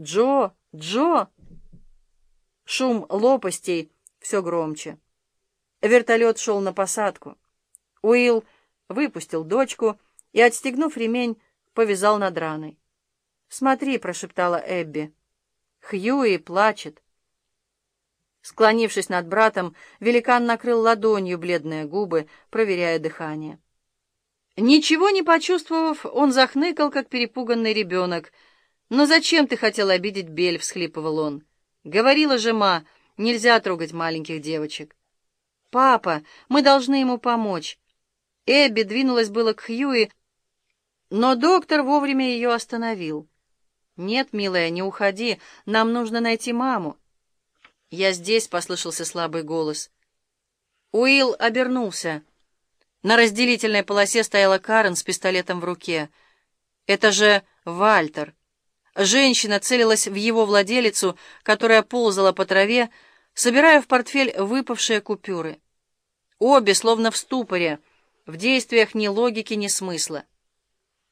Джо! Джо!» Шум лопастей все громче. Вертолет шел на посадку. Уилл выпустил дочку и, отстегнув ремень, повязал над раной. «Смотри», — прошептала Эбби. Хьюи плачет. Склонившись над братом, великан накрыл ладонью бледные губы, проверяя дыхание. Ничего не почувствовав, он захныкал, как перепуганный ребенок. «Но зачем ты хотел обидеть Бель?» — всхлипывал он. «Говорила же ма, нельзя трогать маленьких девочек». «Папа, мы должны ему помочь». Эбби двинулась было к Хьюи, но доктор вовремя ее остановил. «Нет, милая, не уходи, нам нужно найти маму». «Я здесь», — послышался слабый голос. Уилл обернулся. На разделительной полосе стояла Карен с пистолетом в руке. «Это же Вальтер». Женщина целилась в его владелицу, которая ползала по траве, собирая в портфель выпавшие купюры. Обе словно в ступоре, в действиях ни логики, ни смысла.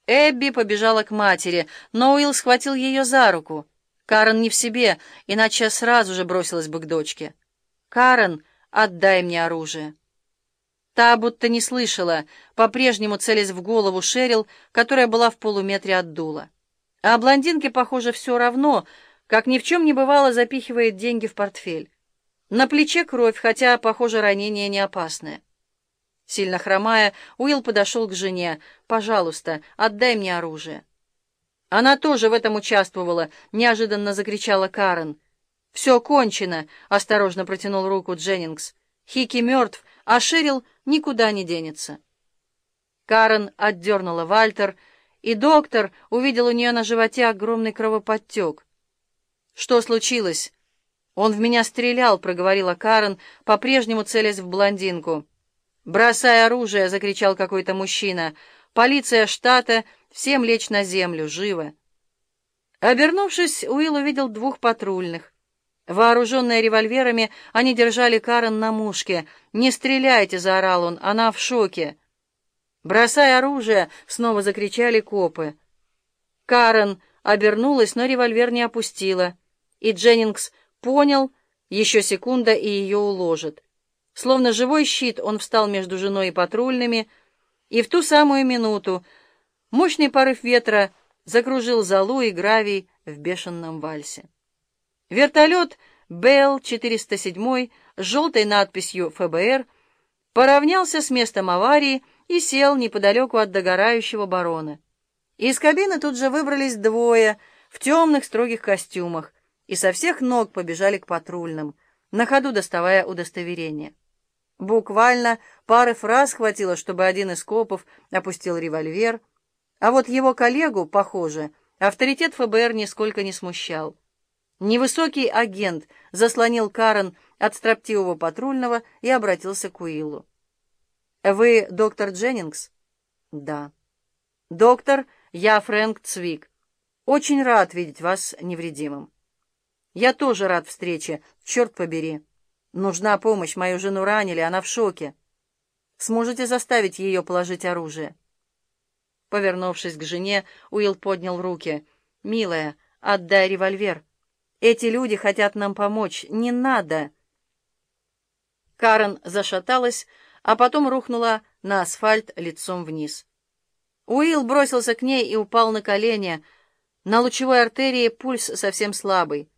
Эбби побежала к матери, но Уилл схватил ее за руку. Карен не в себе, иначе сразу же бросилась бы к дочке. «Карен, отдай мне оружие». Та будто не слышала, по-прежнему целясь в голову Шерил, которая была в полуметре от дула. А блондинке, похоже, все равно, как ни в чем не бывало, запихивает деньги в портфель. На плече кровь, хотя, похоже, ранение не опасное. Сильно хромая, Уилл подошел к жене. «Пожалуйста, отдай мне оружие». «Она тоже в этом участвовала», — неожиданно закричала Карен. «Все кончено», — осторожно протянул руку Дженнингс. «Хики мертв, а Шерил никуда не денется». Карен отдернула Вальтер, и доктор увидел у нее на животе огромный кровоподтек. «Что случилось?» «Он в меня стрелял», — проговорила Карен, по-прежнему целясь в блондинку. «Бросай оружие!» — закричал какой-то мужчина. «Полиция штата! Всем лечь на землю! Живо!» Обернувшись, Уилл увидел двух патрульных. Вооруженные револьверами, они держали Карен на мушке. «Не стреляйте!» — заорал он. «Она в шоке!» «Бросай оружие!» — снова закричали копы. Карен обернулась, но револьвер не опустила. И Дженнингс понял, еще секунда, и ее уложат. Словно живой щит он встал между женой и патрульными, и в ту самую минуту мощный порыв ветра закружил золу и гравий в бешеном вальсе. Вертолет Бell-407 с желтой надписью «ФБР» поравнялся с местом аварии и сел неподалеку от догорающего барона. Из кабины тут же выбрались двое в темных строгих костюмах и со всех ног побежали к патрульным, на ходу доставая удостоверение. Буквально пары фраз хватило, чтобы один из копов опустил револьвер, а вот его коллегу, похоже, авторитет ФБР нисколько не смущал. Невысокий агент заслонил Карен от строптивого патрульного и обратился к Уиллу. «Вы доктор Дженнингс?» «Да». «Доктор, я Фрэнк Цвик. Очень рад видеть вас невредимым». «Я тоже рад встрече, черт побери». Нужна помощь, мою жену ранили, она в шоке. Сможете заставить ее положить оружие?» Повернувшись к жене, Уилл поднял руки. «Милая, отдай револьвер. Эти люди хотят нам помочь. Не надо!» Карен зашаталась, а потом рухнула на асфальт лицом вниз. Уилл бросился к ней и упал на колени. На лучевой артерии пульс совсем слабый.